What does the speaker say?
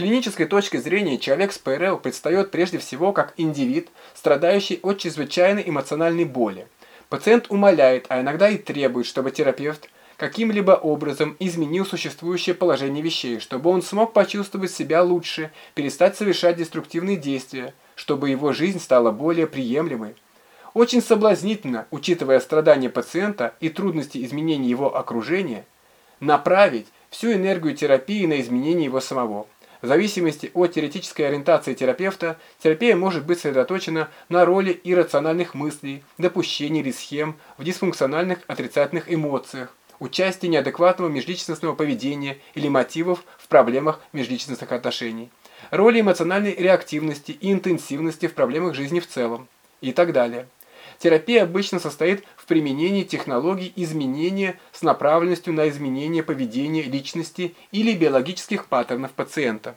клинической точки зрения человек с ПРЛ предстает прежде всего как индивид, страдающий от чрезвычайной эмоциональной боли. Пациент умоляет, а иногда и требует, чтобы терапевт каким-либо образом изменил существующее положение вещей, чтобы он смог почувствовать себя лучше, перестать совершать деструктивные действия, чтобы его жизнь стала более приемлемой. Очень соблазнительно, учитывая страдания пациента и трудности изменения его окружения, направить всю энергию терапии на изменение его самого. В зависимости от теоретической ориентации терапевта, терапия может быть сосредоточена на роли иррациональных мыслей, допущений или схем в дисфункциональных отрицательных эмоциях, участии неадекватного межличностного поведения или мотивов в проблемах межличностных отношений, роли эмоциональной реактивности и интенсивности в проблемах жизни в целом и так далее. Терапия обычно состоит в применении технологий изменения с направленностью на изменение поведения личности или биологических паттернов пациента.